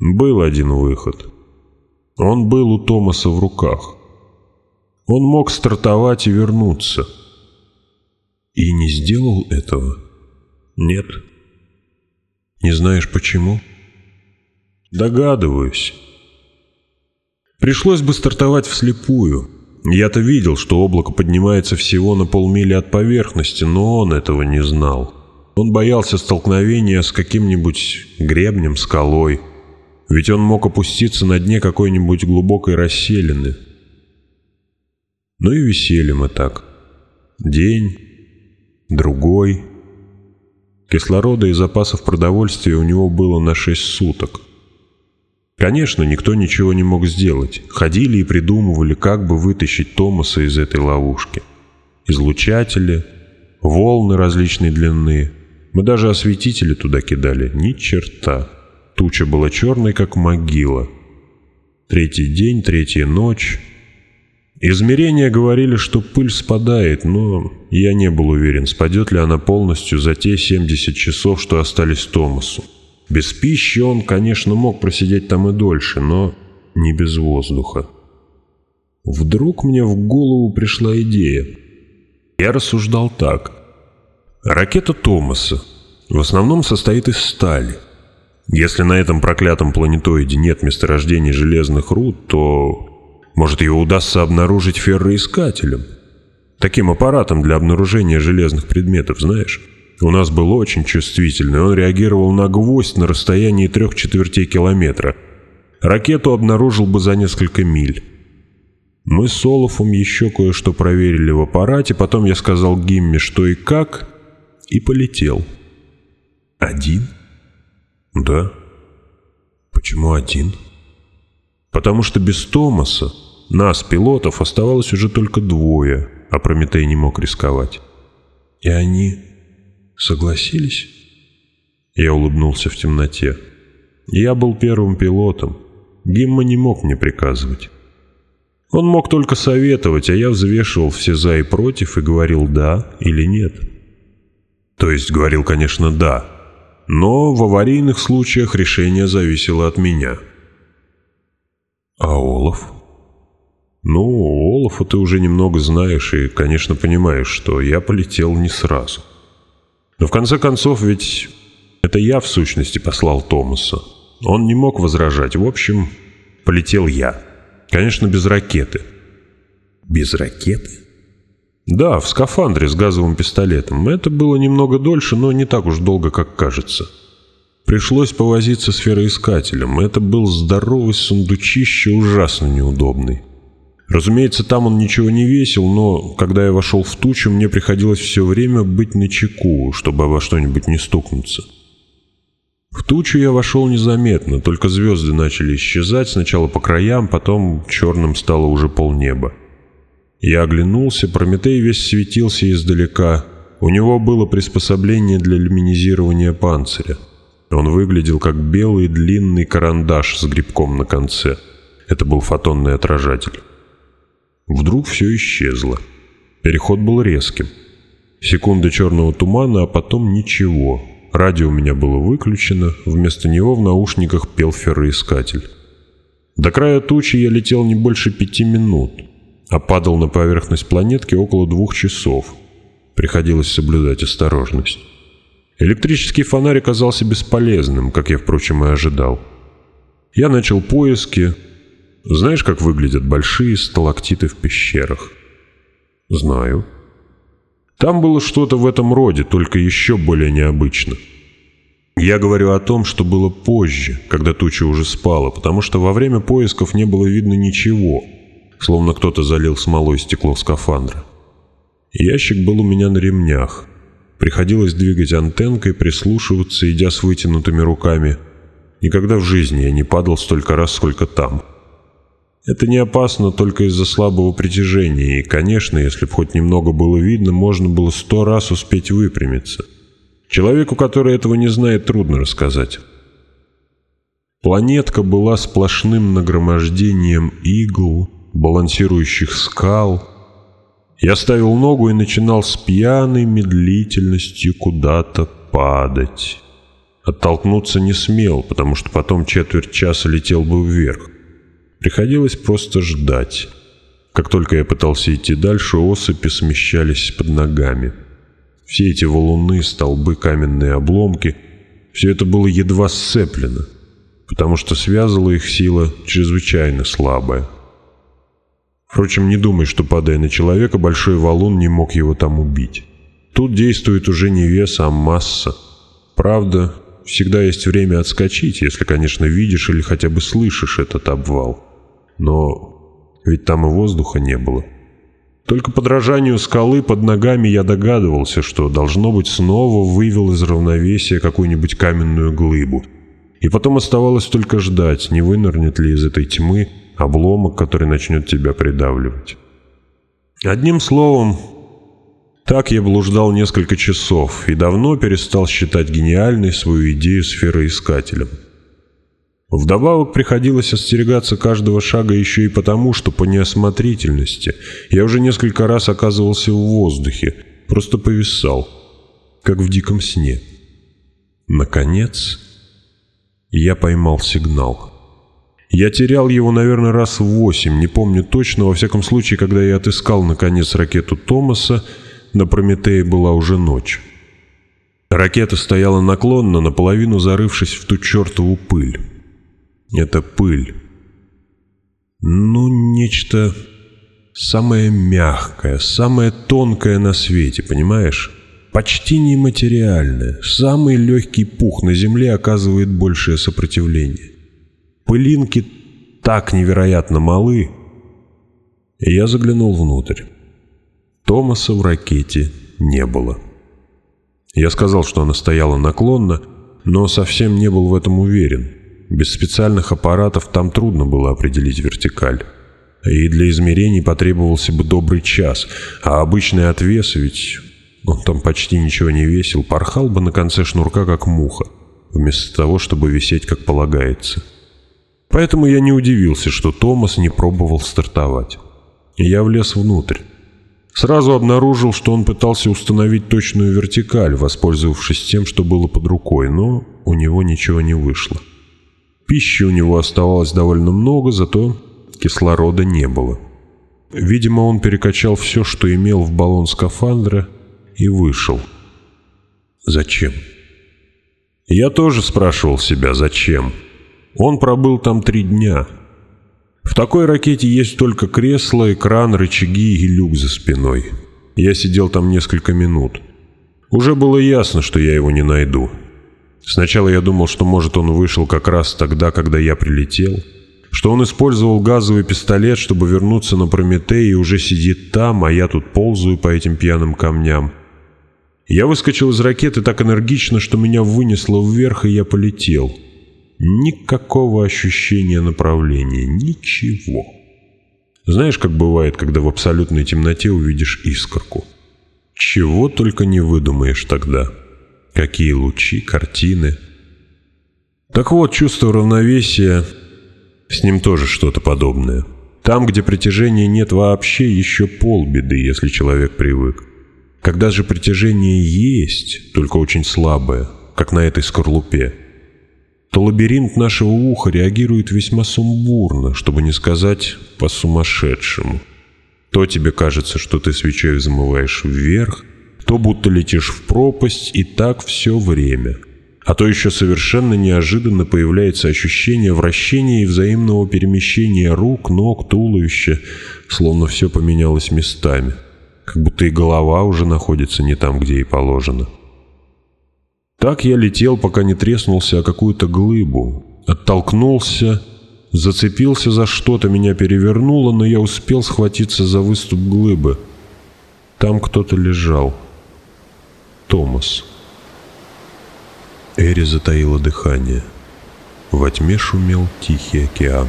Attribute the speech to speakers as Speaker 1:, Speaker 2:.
Speaker 1: Был один выход. Он был у Томаса в руках. Он мог стартовать и вернуться. И не сделал этого? Нет. Не знаешь почему? Догадываюсь. Пришлось бы стартовать вслепую. Я-то видел, что облако поднимается всего на полмили от поверхности, но он этого не знал. Он боялся столкновения с каким-нибудь гребнем, скалой – ведь он мог опуститься на дне какой-нибудь глубокой расселины. Ну и висели мы так. День, другой. Кислорода и запасов продовольствия у него было на шесть суток. Конечно, никто ничего не мог сделать. Ходили и придумывали, как бы вытащить Томаса из этой ловушки. Излучатели, волны различной длины. Мы даже осветители туда кидали. Ни черта. Туча была черной, как могила. Третий день, третья ночь. Измерения говорили, что пыль спадает, но я не был уверен, спадет ли она полностью за те 70 часов, что остались Томасу. Без пищи он, конечно, мог просидеть там и дольше, но не без воздуха. Вдруг мне в голову пришла идея. Я рассуждал так. Ракета Томаса в основном состоит из стали – если на этом проклятом планетоиде нет месторождений железных руд, то, может, его удастся обнаружить ферроискателем? Таким аппаратом для обнаружения железных предметов, знаешь? У нас был очень чувствительный, он реагировал на гвоздь на расстоянии трех четвертей километра. Ракету обнаружил бы за несколько миль. Мы с Олафом еще кое-что проверили в аппарате, потом я сказал Гимме, что и как, и полетел. «Один?» «Да? Почему один?» «Потому что без Томаса нас, пилотов, оставалось уже только двое, а Прометей не мог рисковать». «И они согласились?» Я улыбнулся в темноте. «Я был первым пилотом. Гимма не мог мне приказывать». Он мог только советовать, а я взвешивал все «за» и «против» и говорил «да» или «нет». То есть говорил, конечно, «да», но в аварийных случаях решение зависело от меня. А Олаф? Ну, Олафа ты уже немного знаешь и, конечно, понимаешь, что я полетел не сразу. Но в конце концов, ведь это я в сущности послал Томаса. Он не мог возражать. В общем, полетел я. Конечно, без ракеты. Без ракеты? Да, в скафандре с газовым пистолетом. Это было немного дольше, но не так уж долго, как кажется. Пришлось повозиться с фероискателем. Это был здоровый сундучище, ужасно неудобный. Разумеется, там он ничего не весил, но когда я вошел в тучу, мне приходилось все время быть на чеку, чтобы обо что-нибудь не стукнуться. В тучу я вошел незаметно, только звезды начали исчезать, сначала по краям, потом черным стало уже полнеба. Я оглянулся, Прометей весь светился издалека. У него было приспособление для люминизирования панциря. Он выглядел как белый длинный карандаш с грибком на конце. Это был фотонный отражатель. Вдруг все исчезло. Переход был резким. Секунда черного тумана, а потом ничего. Радио у меня было выключено, вместо него в наушниках пел ферроискатель. До края тучи я летел не больше пяти минут а падал на поверхность планетки около двух часов. Приходилось соблюдать осторожность. Электрический фонарь оказался бесполезным, как я, впрочем, и ожидал. Я начал поиски. Знаешь, как выглядят большие сталактиты в пещерах? Знаю. Там было что-то в этом роде, только еще более необычно. Я говорю о том, что было позже, когда туча уже спала, потому что во время поисков не было видно ничего — словно кто-то залил смолой стекло скафандра. Ящик был у меня на ремнях. Приходилось двигать антенкой, прислушиваться, идя с вытянутыми руками. Никогда в жизни я не падал столько раз, сколько там. Это не опасно только из-за слабого притяжения, и, конечно, если бы хоть немного было видно, можно было сто раз успеть выпрямиться. Человеку, который этого не знает, трудно рассказать. Планетка была сплошным нагромождением игл, балансирующих скал. Я ставил ногу и начинал с пьяной медлительностью куда-то падать. Оттолкнуться не смел, потому что потом четверть часа летел бы вверх. Приходилось просто ждать. Как только я пытался идти дальше, осыпи смещались под ногами. Все эти валуны, столбы, каменные обломки — все это было едва сцеплено, потому что связывала их сила чрезвычайно слабая. Впрочем, не думай, что падая на человека, большой валун не мог его там убить. Тут действует уже не вес, а масса. Правда, всегда есть время отскочить, если, конечно, видишь или хотя бы слышишь этот обвал. Но ведь там и воздуха не было. Только подражанию скалы под ногами я догадывался, что, должно быть, снова вывел из равновесия какую-нибудь каменную глыбу. И потом оставалось только ждать, не вынырнет ли из этой тьмы обломок, который начнет тебя придавливать. Одним словом, так я блуждал несколько часов и давно перестал считать гениальной свою идею сфероискателем. Вдобавок приходилось остерегаться каждого шага еще и потому, что по неосмотрительности я уже несколько раз оказывался в воздухе, просто повисал, как в диком сне. Наконец, я поймал сигнал — я терял его, наверное, раз в восемь, не помню точно, во всяком случае, когда я отыскал, наконец, ракету Томаса, на Прометее была уже ночь. Ракета стояла наклонно, наполовину зарывшись в ту чертову пыль. Это пыль. Ну, нечто самое мягкое, самое тонкое на свете, понимаешь? Почти нематериальное. Самый легкий пух на земле оказывает большее сопротивление. Пылинки так невероятно малы. Я заглянул внутрь. Томаса в ракете не было. Я сказал, что она стояла наклонно, но совсем не был в этом уверен. Без специальных аппаратов там трудно было определить вертикаль. И для измерений потребовался бы добрый час, а обычный отвес, ведь он там почти ничего не весил, порхал бы на конце шнурка, как муха, вместо того, чтобы висеть, как полагается. Поэтому я не удивился, что Томас не пробовал стартовать. Я влез внутрь. Сразу обнаружил, что он пытался установить точную вертикаль, воспользовавшись тем, что было под рукой, но у него ничего не вышло. Пищи у него оставалось довольно много, зато кислорода не было. Видимо, он перекачал все, что имел в баллон скафандра, и вышел. Зачем? Я тоже спрашивал себя, зачем? Зачем? Он пробыл там три дня. В такой ракете есть только кресло, экран, рычаги и люк за спиной. Я сидел там несколько минут. Уже было ясно, что я его не найду. Сначала я думал, что может он вышел как раз тогда, когда я прилетел, что он использовал газовый пистолет, чтобы вернуться на Прометей и уже сидит там, а я тут ползаю по этим пьяным камням. Я выскочил из ракеты так энергично, что меня вынесло вверх, и я полетел. Никакого ощущения направления, ничего. Знаешь, как бывает, когда в абсолютной темноте увидишь искорку? Чего только не выдумаешь тогда. Какие лучи, картины. Так вот, чувство равновесия, с ним тоже что-то подобное. Там, где притяжения нет вообще, еще полбеды, если человек привык. Когда же притяжение есть, только очень слабое, как на этой скорлупе – лабиринт нашего уха реагирует весьма сумбурно, чтобы не сказать «по-сумасшедшему». То тебе кажется, что ты свечой взмываешь вверх, то будто летишь в пропасть, и так все время. А то еще совершенно неожиданно появляется ощущение вращения и взаимного перемещения рук, ног, туловища, словно все поменялось местами, как будто и голова уже находится не там, где и положено. Так я летел, пока не треснулся о какую-то глыбу. Оттолкнулся, зацепился за что-то, меня перевернуло, но я успел схватиться за выступ глыбы. Там кто-то лежал. Томас. Эри затаила дыхание. Во тьме шумел тихий океан.